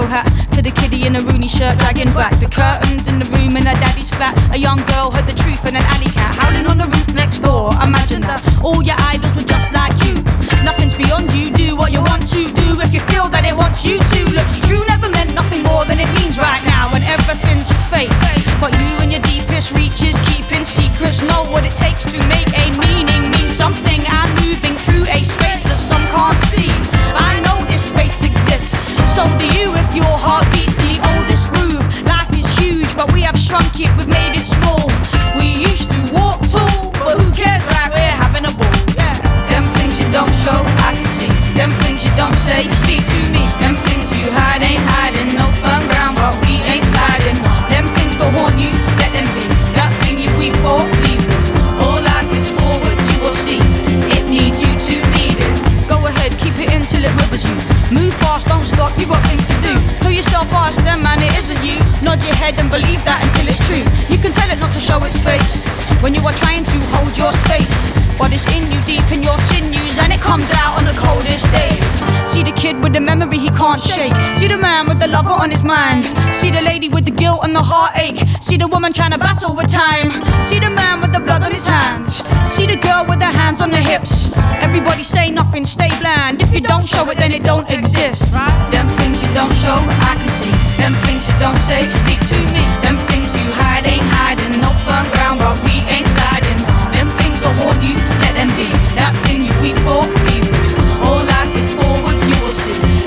hat to the kiddie in a Rooney shirt, dragging back the curtains in the room in her daddy's flat. A young girl heard the truth in an alley cat howling on the roof next door. Imagine that all your idols were just like you. Nothing's beyond you. Do what you want to do if you feel that it wants you to. Look, true never meant nothing more than it means right now, when everything's fake. But you and your deepest reaches, keeping secrets, know what it takes to make a we have shrunk hold your space. But it's in you, deep in your sinews, and it comes out on the coldest days. See the kid with the memory he can't shake. See the man with the lover on his mind. See the lady with the guilt and the heartache. See the woman trying to battle with time. See the man with the blood on his hands. See the girl with her hands on the hips. Everybody say nothing, stay bland. If you don't show it, then it don't exist. Them things you don't show,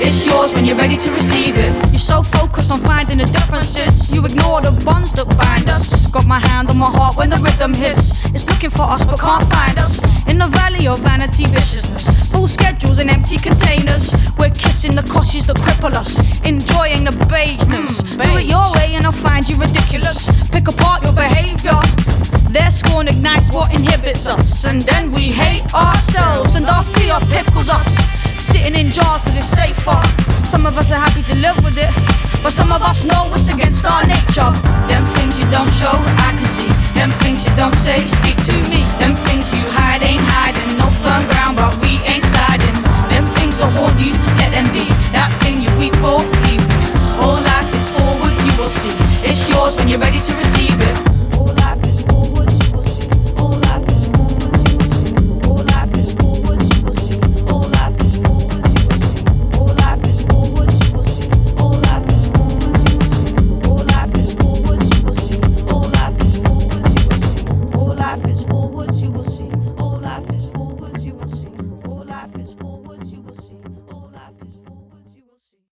It's yours when you're ready to receive it. You're so focused on finding the differences, you ignore the bonds that bind us. Got my hand on my heart when the rhythm hits. It's looking for us but can't find us. In the valley of vanity viciousness, full schedules and empty containers. We're kissing the causes that cripple us, enjoying the beigeness. Hmm, Do it your way and I'll find you ridiculous. Pick apart your behavior. Their scorn ignites what inhibits us, and then we hate ourselves, and our fear pickles us. Sitting in jars cause it's safer. Some of us are happy to live with it, but some of us know it's against our nature. Them things you don't show, I can see. Them things you don't say, speak to me. Them things you hide ain't hiding. No firm ground, but we ain't